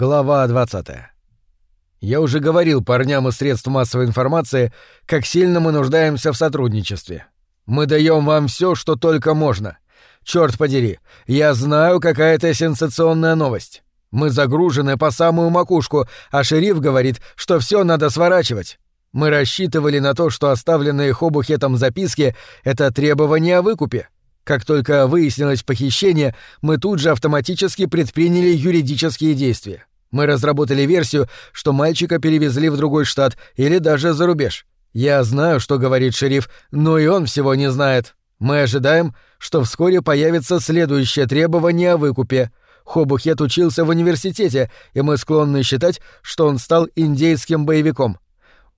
Глава 20. Я уже говорил парням из средств массовой информации, как сильно мы нуждаемся в сотрудничестве. Мы даем вам все, что только можно. Черт подери, я знаю, какая это сенсационная новость. Мы загружены по самую макушку, а шериф говорит, что все надо сворачивать. Мы рассчитывали на то, что оставленные Хобухетом записки — это требование о выкупе. Как только выяснилось похищение, мы тут же автоматически предприняли юридические действия. Мы разработали версию, что мальчика перевезли в другой штат или даже за рубеж. Я знаю, что говорит шериф, но и он всего не знает. Мы ожидаем, что вскоре появится следующее требование о выкупе. Хобухет учился в университете, и мы склонны считать, что он стал индейским боевиком.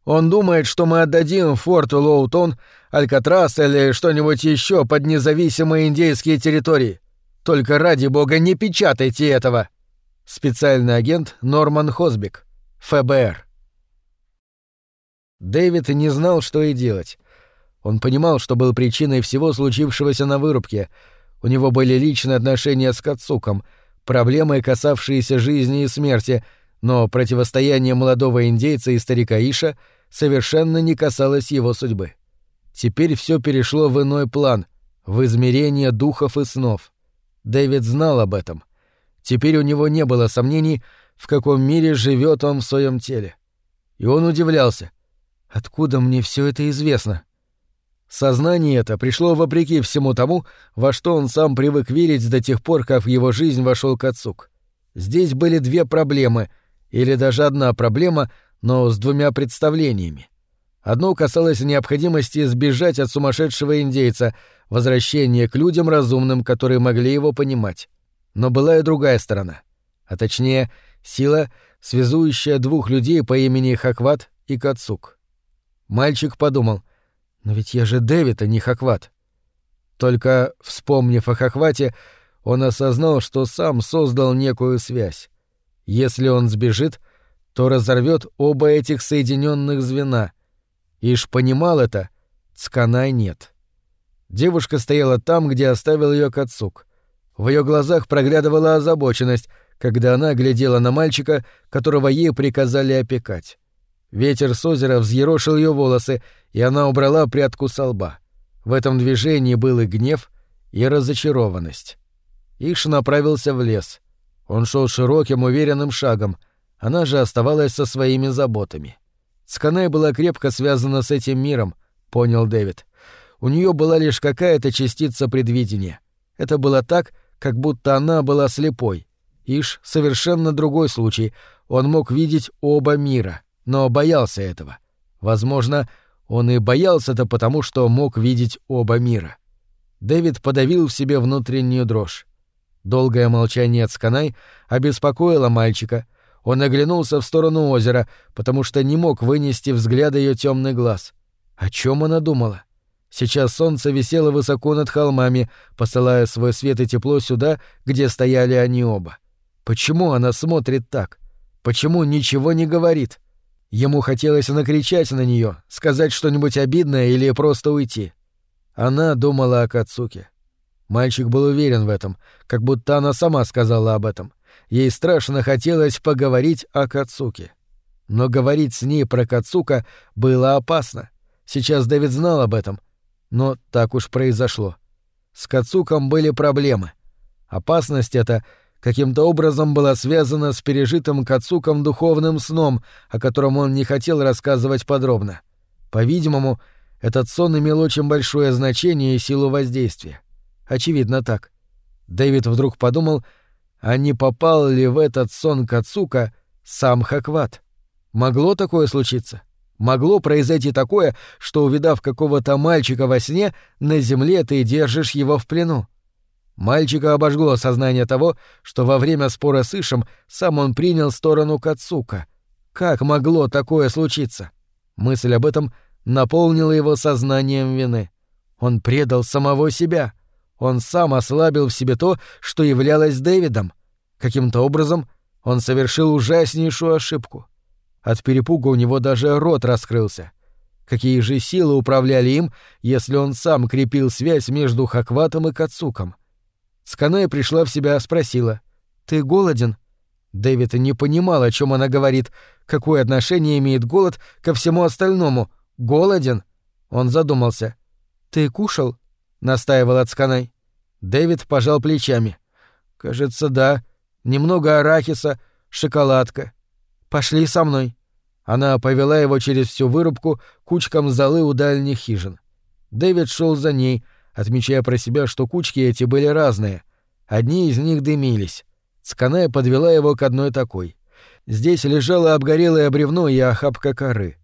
Он думает, что мы отдадим форту Лоутон, Алькатрас или что-нибудь еще под независимые индейские территории. Только ради бога не печатайте этого. Специальный агент Норман Хосбик, ФБР. Дэвид не знал, что и делать. Он понимал, что был причиной всего случившегося на вырубке. У него были личные отношения с Кацуком, проблемы, касавшиеся жизни и смерти — но противостояние молодого индейца и старика Иша совершенно не касалось его судьбы. Теперь все перешло в иной план, в измерение духов и снов. Дэвид знал об этом. Теперь у него не было сомнений, в каком мире живет он в своем теле. И он удивлялся. Откуда мне все это известно? Сознание это пришло вопреки всему тому, во что он сам привык верить до тех пор, как в его жизнь вошел Кацук. Здесь были две проблемы, или даже одна проблема, но с двумя представлениями. Одно касалось необходимости сбежать от сумасшедшего индейца, возвращения к людям разумным, которые могли его понимать. Но была и другая сторона. А точнее, сила, связующая двух людей по имени Хакват и Кацук. Мальчик подумал, «Но ведь я же Дэвид, а не Хакват». Только, вспомнив о Хаквате, он осознал, что сам создал некую связь. Если он сбежит, то разорвет оба этих соединенных звена. Иш понимал это, Цканай нет. Девушка стояла там, где оставил ее Кацук. В ее глазах проглядывала озабоченность, когда она глядела на мальчика, которого ей приказали опекать. Ветер с озера взъерошил ее волосы, и она убрала прядку со лба. В этом движении был и гнев, и разочарованность. Иш направился в лес. Он шел широким, уверенным шагом. Она же оставалась со своими заботами. Сканай была крепко связана с этим миром, понял Дэвид. У нее была лишь какая-то частица предвидения. Это было так, как будто она была слепой. Иш — совершенно другой случай. Он мог видеть оба мира, но боялся этого. Возможно, он и боялся-то потому, что мог видеть оба мира. Дэвид подавил в себе внутреннюю дрожь. Долгое молчание Цканай обеспокоило мальчика. Он оглянулся в сторону озера, потому что не мог вынести взгляда ее темный глаз. О чем она думала? Сейчас солнце висело высоко над холмами, посылая свой свет и тепло сюда, где стояли они оба. Почему она смотрит так? Почему ничего не говорит? Ему хотелось накричать на нее, сказать что-нибудь обидное или просто уйти. Она думала о Кацуке. Мальчик был уверен в этом, как будто она сама сказала об этом. Ей страшно хотелось поговорить о Кацуке. Но говорить с ней про Кацука было опасно. Сейчас Дэвид знал об этом. Но так уж произошло. С Кацуком были проблемы. Опасность эта каким-то образом была связана с пережитым Кацуком духовным сном, о котором он не хотел рассказывать подробно. По-видимому, этот сон имел очень большое значение и силу воздействия. Очевидно так. Дэвид вдруг подумал, а не попал ли в этот сон Кацука сам Хакват? Могло такое случиться? Могло произойти такое, что, увидав какого-то мальчика во сне, на земле ты держишь его в плену? Мальчика обожгло сознание того, что во время спора с Ишем сам он принял сторону Кацука. Как могло такое случиться? Мысль об этом наполнила его сознанием вины. Он предал самого себя — он сам ослабил в себе то, что являлось Дэвидом. Каким-то образом он совершил ужаснейшую ошибку. От перепуга у него даже рот раскрылся. Какие же силы управляли им, если он сам крепил связь между Хакватом и Кацуком? Сканая пришла в себя, спросила. «Ты голоден?» Дэвид не понимал, о чем она говорит, какое отношение имеет голод ко всему остальному. Голоден? Он задумался. «Ты кушал?» — настаивал Ацканай. Дэвид пожал плечами. «Кажется, да. Немного арахиса, шоколадка. Пошли со мной». Она повела его через всю вырубку кучкам золы у дальних хижин. Дэвид шел за ней, отмечая про себя, что кучки эти были разные. Одни из них дымились. Сканая подвела его к одной такой. Здесь лежало обгорелое бревно и охапка коры.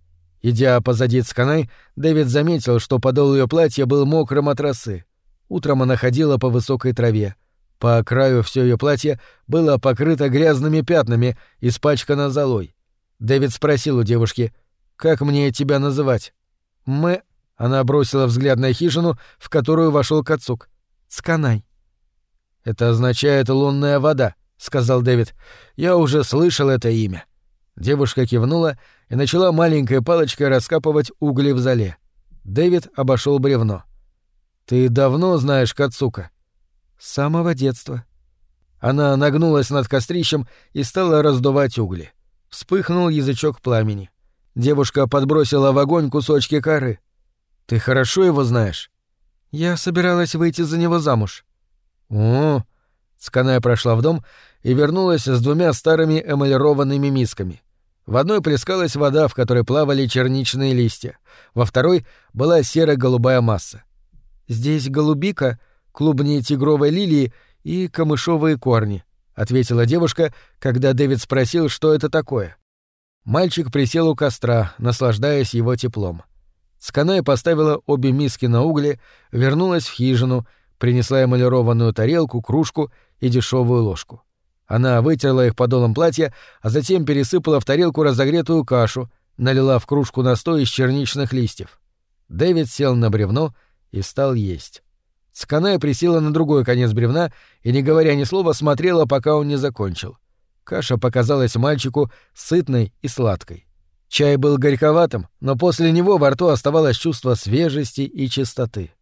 Идя позади Цканай, Дэвид заметил, что подол ее платья был мокрым от росы. Утром она ходила по высокой траве. По краю все ее платье было покрыто грязными пятнами, испачкано золой. Дэвид спросил у девушки, «Как мне тебя называть?» «Мы...» — она бросила взгляд на хижину, в которую вошел Кацук. «Цканай». «Это означает лунная вода», — сказал Дэвид. «Я уже слышал это имя». Девушка кивнула и начала маленькой палочкой раскапывать угли в зале. Дэвид обошел бревно. «Ты давно знаешь Кацука?» «С самого детства». Она нагнулась над кострищем и стала раздувать угли. Вспыхнул язычок пламени. Девушка подбросила в огонь кусочки коры. «Ты хорошо его знаешь?» «Я собиралась выйти за него замуж». «О!» Сканая прошла в дом и вернулась с двумя старыми эмалированными мисками. В одной плескалась вода, в которой плавали черничные листья, во второй была серо-голубая масса. «Здесь голубика, клубни тигровой лилии и камышовые корни», — ответила девушка, когда Дэвид спросил, что это такое. Мальчик присел у костра, наслаждаясь его теплом. Сканая поставила обе миски на угли, вернулась в хижину, принесла эмалированную тарелку, кружку и дешевую ложку. Она вытерла их подолом платья, а затем пересыпала в тарелку разогретую кашу, налила в кружку настой из черничных листьев. Дэвид сел на бревно и стал есть. Сканая присела на другой конец бревна и, не говоря ни слова, смотрела, пока он не закончил. Каша показалась мальчику сытной и сладкой. Чай был горьковатым, но после него во рту оставалось чувство свежести и чистоты.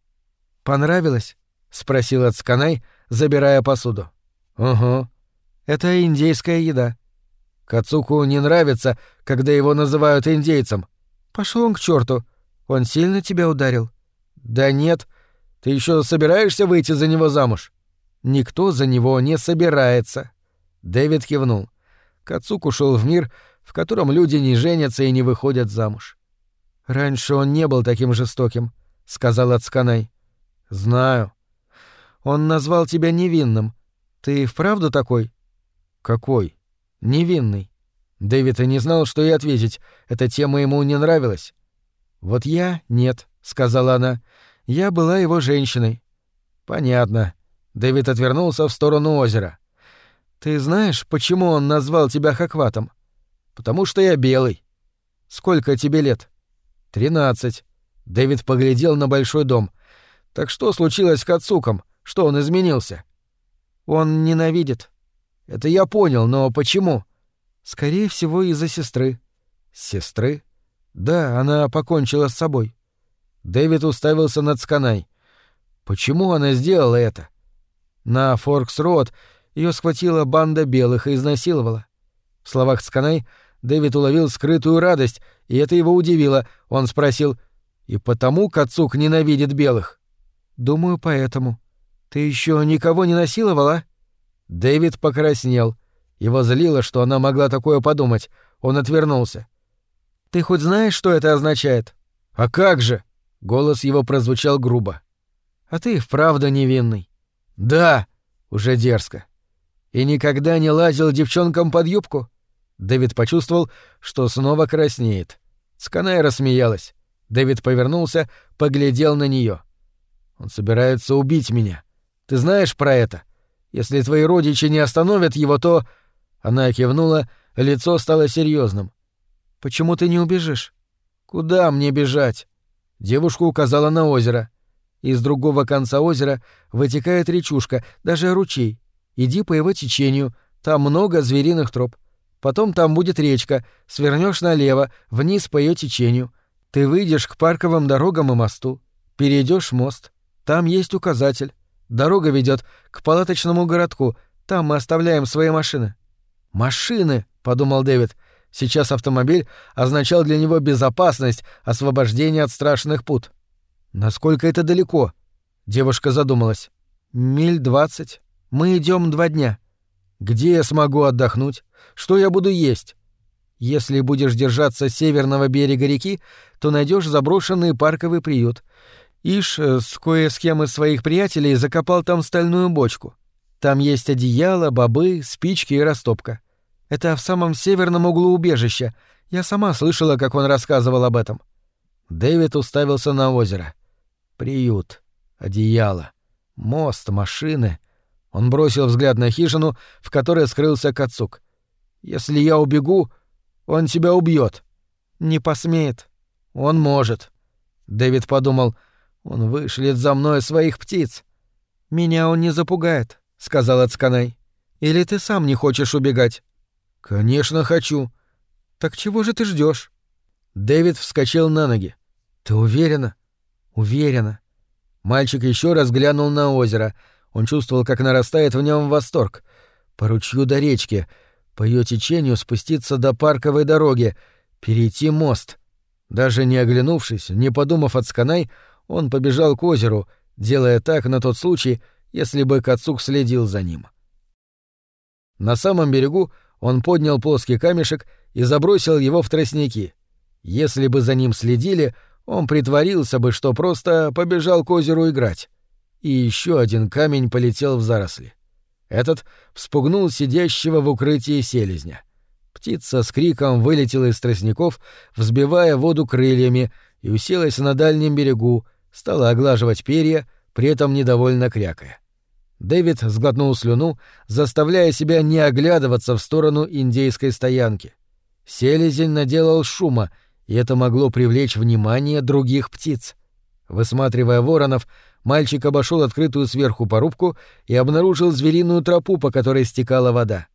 «Понравилось?» — спросила Цканай, забирая посуду. «Угу. Это индейская еда. Кацуку не нравится, когда его называют индейцем. Пошел он к черту. Он сильно тебя ударил? Да нет. Ты еще собираешься выйти за него замуж? Никто за него не собирается. Дэвид кивнул. Кацук ушел в мир, в котором люди не женятся и не выходят замуж. Раньше он не был таким жестоким, сказал Ацканай. Знаю. Он назвал тебя невинным. Ты вправду такой? Какой? Невинный. Дэвид и не знал, что и ответить. Эта тема ему не нравилась. Вот я нет, сказала она. Я была его женщиной. Понятно. Дэвид отвернулся в сторону озера. Ты знаешь, почему он назвал тебя Хакватом? Потому что я белый. Сколько тебе лет? Тринадцать. Дэвид поглядел на большой дом. Так что случилось с Кацуком? Что он изменился? Он ненавидит. Это я понял, но почему? Скорее всего, из-за сестры. Сестры? Да, она покончила с собой. Дэвид уставился над Сканай. Почему она сделала это? На Форкс-Роуд ее схватила банда белых и изнасиловала. В словах Сканай Дэвид уловил скрытую радость, и это его удивило. Он спросил, «И потому Кацук ненавидит белых?» «Думаю, поэтому. Ты еще никого не насиловала?» Дэвид покраснел. Его злило, что она могла такое подумать. Он отвернулся. «Ты хоть знаешь, что это означает?» «А как же?» — голос его прозвучал грубо. «А ты вправду невинный». «Да!» — уже дерзко. «И никогда не лазил девчонкам под юбку?» Дэвид почувствовал, что снова краснеет. Сканая рассмеялась. Дэвид повернулся, поглядел на нее. «Он собирается убить меня. Ты знаешь про это?» Если твои родичи не остановят его, то...» Она кивнула, лицо стало серьезным. «Почему ты не убежишь?» «Куда мне бежать?» Девушка указала на озеро. Из другого конца озера вытекает речушка, даже ручей. Иди по его течению, там много звериных троп. Потом там будет речка, свернешь налево, вниз по ее течению. Ты выйдешь к парковым дорогам и мосту, перейдешь мост. Там есть указатель. Дорога ведет к палаточному городку. Там мы оставляем свои машины. «Машины», — подумал Дэвид. Сейчас автомобиль означал для него безопасность, освобождение от страшных пут. Насколько это далеко? Девушка задумалась. Миль двадцать. Мы идем два дня. Где я смогу отдохнуть? Что я буду есть? Если будешь держаться северного берега реки, то найдешь заброшенный парковый приют. Иш э, с кое с кем из своих приятелей закопал там стальную бочку. Там есть одеяло, бобы, спички и растопка. Это в самом северном углу убежища. Я сама слышала, как он рассказывал об этом. Дэвид уставился на озеро. Приют, одеяло, мост, машины. Он бросил взгляд на хижину, в которой скрылся Кацук. Если я убегу, он тебя убьет. Не посмеет. Он может. Дэвид подумал, он вышлет за мной своих птиц. Меня он не запугает, сказал Ацканай. Или ты сам не хочешь убегать? «Конечно хочу». «Так чего же ты ждешь? Дэвид вскочил на ноги. «Ты уверена?» «Уверена». Мальчик еще раз глянул на озеро. Он чувствовал, как нарастает в нем восторг. По ручью до речки, по ее течению спуститься до парковой дороги, перейти мост. Даже не оглянувшись, не подумав от сканай, он побежал к озеру, делая так на тот случай, если бы Кацук следил за ним. На самом берегу он поднял плоский камешек и забросил его в тростники. Если бы за ним следили, он притворился бы, что просто побежал к озеру играть. И еще один камень полетел в заросли. Этот вспугнул сидящего в укрытии селезня. Птица с криком вылетела из тростников, взбивая воду крыльями, и уселась на дальнем берегу, стала оглаживать перья, при этом недовольно крякая. Дэвид сглотнул слюну, заставляя себя не оглядываться в сторону индейской стоянки. Селезень наделал шума, и это могло привлечь внимание других птиц. Высматривая воронов, мальчик обошел открытую сверху порубку и обнаружил звериную тропу, по которой стекала вода.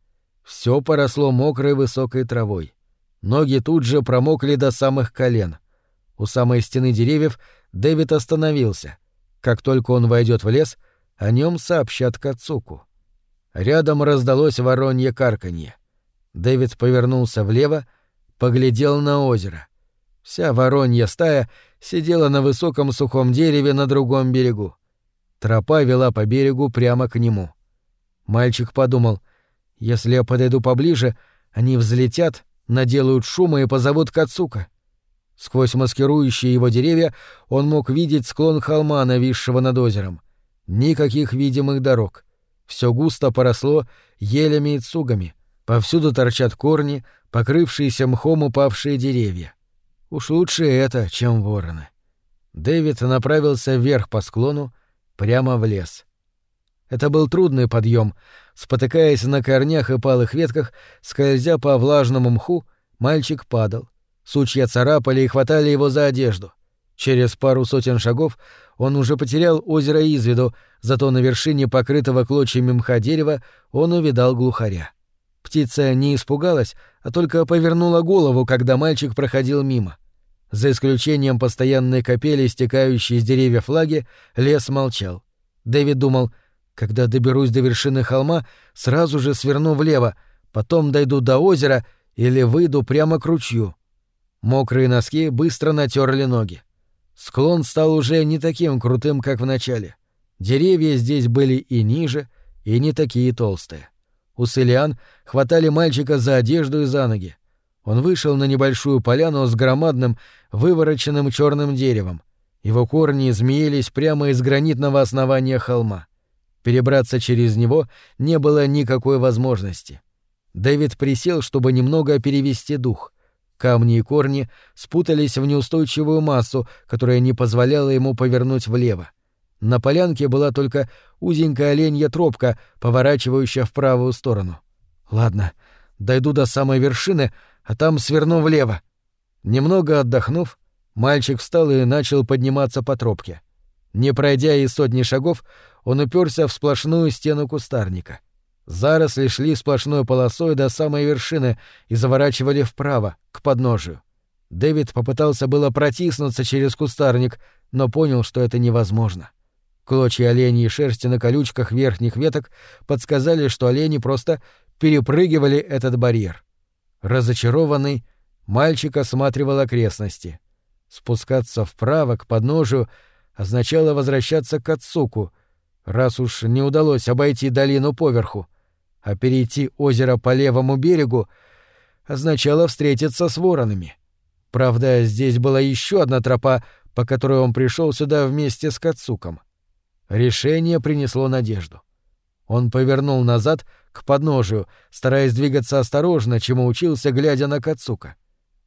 Все поросло мокрой высокой травой. Ноги тут же промокли до самых колен. У самой стены деревьев Дэвид остановился. Как только он войдет в лес — о нем сообщат Кацуку. Рядом раздалось воронье карканье. Дэвид повернулся влево, поглядел на озеро. Вся воронья стая сидела на высоком сухом дереве на другом берегу. Тропа вела по берегу прямо к нему. Мальчик подумал, если я подойду поближе, они взлетят, наделают шума и позовут Кацука. Сквозь маскирующие его деревья он мог видеть склон холма, нависшего над озером — Никаких видимых дорог. Все густо поросло елями и цугами. Повсюду торчат корни, покрывшиеся мхом упавшие деревья. Уж лучше это, чем вороны. Дэвид направился вверх по склону, прямо в лес. Это был трудный подъем. Спотыкаясь на корнях и палых ветках, скользя по влажному мху, мальчик падал. Сучья царапали и хватали его за одежду. Через пару сотен шагов он уже потерял озеро из виду, зато на вершине покрытого клочьями мха дерева он увидал глухаря. Птица не испугалась, а только повернула голову, когда мальчик проходил мимо. За исключением постоянной капели, стекающей из деревьев флаги, лес молчал. Дэвид думал, когда доберусь до вершины холма, сразу же сверну влево, потом дойду до озера или выйду прямо к ручью. Мокрые носки быстро натерли ноги. Склон стал уже не таким крутым, как в начале. Деревья здесь были и ниже, и не такие толстые. У Селиан хватали мальчика за одежду и за ноги. Он вышел на небольшую поляну с громадным, вывороченным черным деревом. Его корни змеились прямо из гранитного основания холма. Перебраться через него не было никакой возможности. Дэвид присел, чтобы немного перевести дух — Камни и корни спутались в неустойчивую массу, которая не позволяла ему повернуть влево. На полянке была только узенькая оленья тропка, поворачивающая в правую сторону. Ладно, дойду до самой вершины, а там сверну влево. Немного отдохнув, мальчик встал и начал подниматься по тропке. Не пройдя и сотни шагов, он уперся в сплошную стену кустарника — Заросли шли сплошной полосой до самой вершины и заворачивали вправо, к подножию. Дэвид попытался было протиснуться через кустарник, но понял, что это невозможно. Клочья оленей и шерсти на колючках верхних веток подсказали, что олени просто перепрыгивали этот барьер. Разочарованный, мальчик осматривал окрестности. Спускаться вправо к подножию означало возвращаться к Ацуку, раз уж не удалось обойти долину поверху, а перейти озеро по левому берегу означало встретиться с воронами. Правда, здесь была еще одна тропа, по которой он пришел сюда вместе с Кацуком. Решение принесло надежду. Он повернул назад к подножию, стараясь двигаться осторожно, чему учился, глядя на Кацука.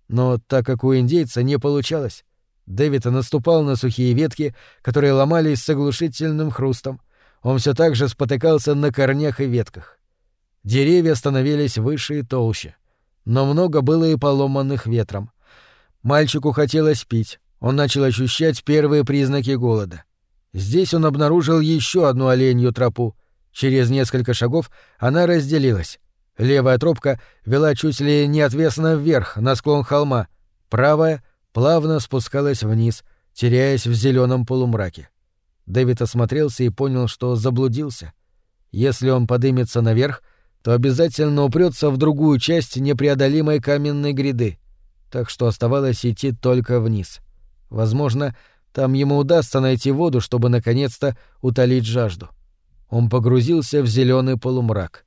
Но так как у индейца не получалось, Дэвид наступал на сухие ветки, которые ломались с оглушительным хрустом. Он все так же спотыкался на корнях и ветках. Деревья становились выше и толще. Но много было и поломанных ветром. Мальчику хотелось пить. Он начал ощущать первые признаки голода. Здесь он обнаружил еще одну оленью тропу. Через несколько шагов она разделилась. Левая тропка вела чуть ли не отвесно вверх, на склон холма. Правая плавно спускалась вниз, теряясь в зеленом полумраке. Дэвид осмотрелся и понял, что заблудился. Если он подымется наверх, то обязательно упрется в другую часть непреодолимой каменной гряды, так что оставалось идти только вниз. Возможно, там ему удастся найти воду, чтобы наконец-то утолить жажду. Он погрузился в зеленый полумрак.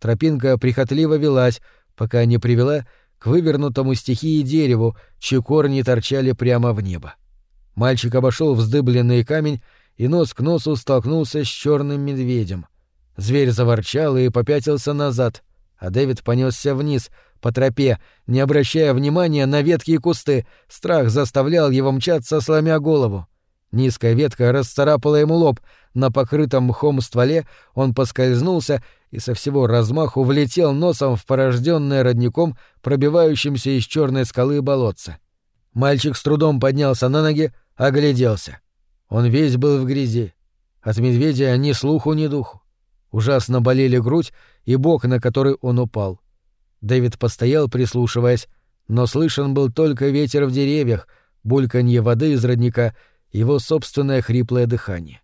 Тропинка прихотливо велась, пока не привела к вывернутому стихии дереву, чьи корни торчали прямо в небо. Мальчик обошел вздыбленный камень и нос к носу столкнулся с черным медведем. Зверь заворчал и попятился назад, а Дэвид понесся вниз, по тропе, не обращая внимания на ветки и кусты, страх заставлял его мчаться, сломя голову. Низкая ветка расцарапала ему лоб, на покрытом мхом стволе он поскользнулся и со всего размаху влетел носом в порожденное родником, пробивающимся из черной скалы болотца. Мальчик с трудом поднялся на ноги, огляделся. Он весь был в грязи. От медведя ни слуху, ни духу. Ужасно болели грудь и бок, на который он упал. Дэвид постоял, прислушиваясь, но слышен был только ветер в деревьях, бульканье воды из родника, его собственное хриплое дыхание.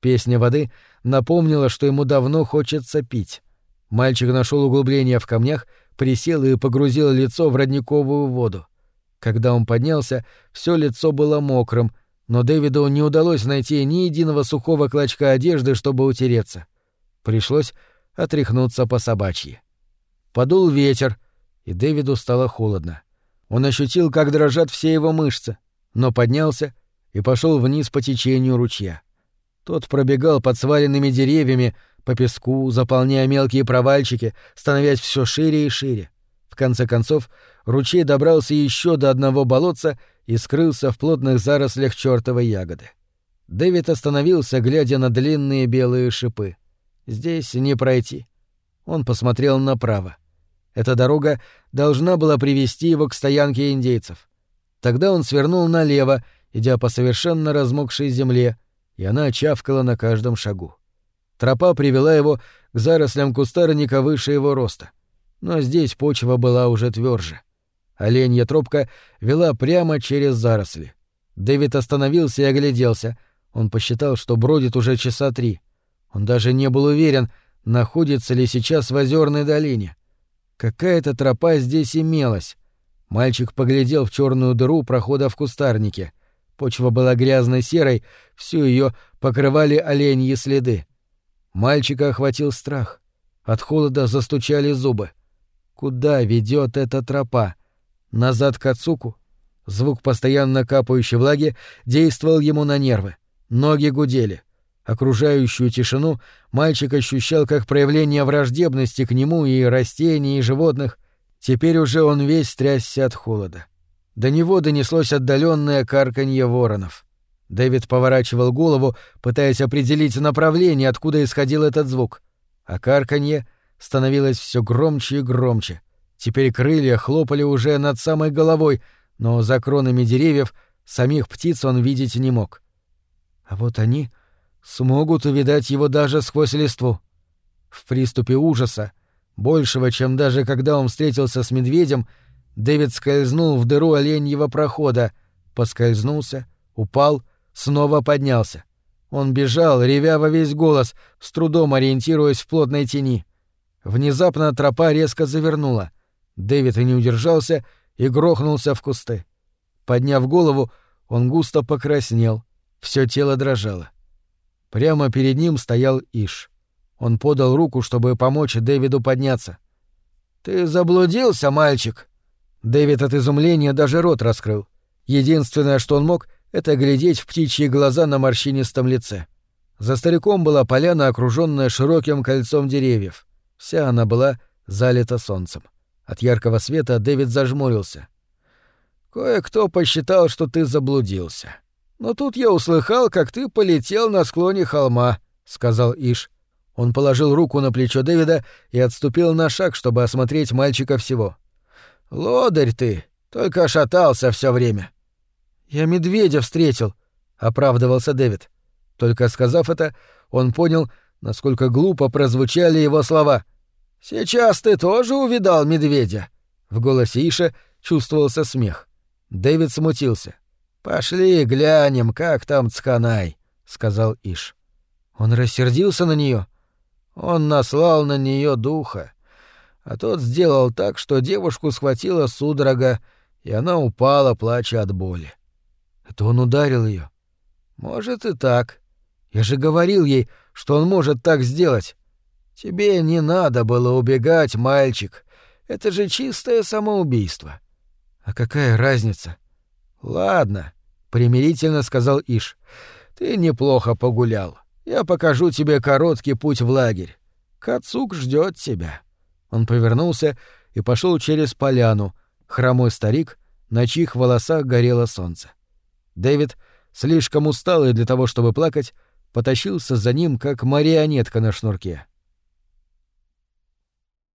Песня воды напомнила, что ему давно хочется пить. Мальчик нашел углубление в камнях, присел и погрузил лицо в родниковую воду. Когда он поднялся, все лицо было мокрым, но Дэвиду не удалось найти ни единого сухого клочка одежды, чтобы утереться. Пришлось отряхнуться по собачьи. Подул ветер, и Дэвиду стало холодно. Он ощутил, как дрожат все его мышцы, но поднялся и пошел вниз по течению ручья. Тот пробегал под сваленными деревьями, по песку, заполняя мелкие провальчики, становясь все шире и шире. В конце концов, ручей добрался еще до одного болотца и скрылся в плотных зарослях чертовой ягоды. Дэвид остановился, глядя на длинные белые шипы. Здесь не пройти. Он посмотрел направо. Эта дорога должна была привести его к стоянке индейцев. Тогда он свернул налево, идя по совершенно размокшей земле, и она чавкала на каждом шагу. Тропа привела его к зарослям кустарника выше его роста. Но здесь почва была уже тверже. Оленья тропка вела прямо через заросли. Дэвид остановился и огляделся. Он посчитал, что бродит уже часа три. Он даже не был уверен, находится ли сейчас в озерной долине. Какая-то тропа здесь имелась. Мальчик поглядел в черную дыру прохода в кустарнике. Почва была грязной серой, всю ее покрывали оленьи следы. Мальчика охватил страх. От холода застучали зубы. Куда ведет эта тропа? Назад к Ацуку? Звук постоянно капающей влаги действовал ему на нервы. Ноги гудели. Окружающую тишину мальчик ощущал как проявление враждебности к нему и растений, и животных. Теперь уже он весь трясся от холода. До него донеслось отдаленное карканье воронов. Дэвид поворачивал голову, пытаясь определить направление, откуда исходил этот звук. А карканье становилось все громче и громче. Теперь крылья хлопали уже над самой головой, но за кронами деревьев самих птиц он видеть не мог. А вот они смогут увидать его даже сквозь листву. В приступе ужаса, большего, чем даже когда он встретился с медведем, Дэвид скользнул в дыру оленьего прохода, поскользнулся, упал, снова поднялся. Он бежал, ревя во весь голос, с трудом ориентируясь в плотной тени. Внезапно тропа резко завернула. Дэвид и не удержался и грохнулся в кусты. Подняв голову, он густо покраснел, все тело дрожало. Прямо перед ним стоял Иш. Он подал руку, чтобы помочь Дэвиду подняться. «Ты заблудился, мальчик?» Дэвид от изумления даже рот раскрыл. Единственное, что он мог, — это глядеть в птичьи глаза на морщинистом лице. За стариком была поляна, окруженная широким кольцом деревьев. Вся она была залита солнцем. От яркого света Дэвид зажмурился. «Кое-кто посчитал, что ты заблудился. Но тут я услыхал, как ты полетел на склоне холма», — сказал Иш. Он положил руку на плечо Дэвида и отступил на шаг, чтобы осмотреть мальчика всего. «Лодырь ты, только шатался все время». «Я медведя встретил», — оправдывался Дэвид. Только сказав это, он понял, насколько глупо прозвучали его слова. «Сейчас ты тоже увидал медведя?» В голосе Иша чувствовался смех. Дэвид смутился. «Пошли глянем, как там Цханай», — сказал Иш. Он рассердился на нее. Он наслал на нее духа. А тот сделал так, что девушку схватила судорога, и она упала, плача от боли. Это он ударил ее. Может и так. Я же говорил ей, что он может так сделать. Тебе не надо было убегать, мальчик. Это же чистое самоубийство. А какая разница? Ладно, примирительно сказал Иш. Ты неплохо погулял. Я покажу тебе короткий путь в лагерь. Кацук ждет тебя. Он повернулся и пошел через поляну, хромой старик, на чьих волосах горело солнце. Дэвид, слишком усталый для того, чтобы плакать, потащился за ним, как марионетка на шнурке.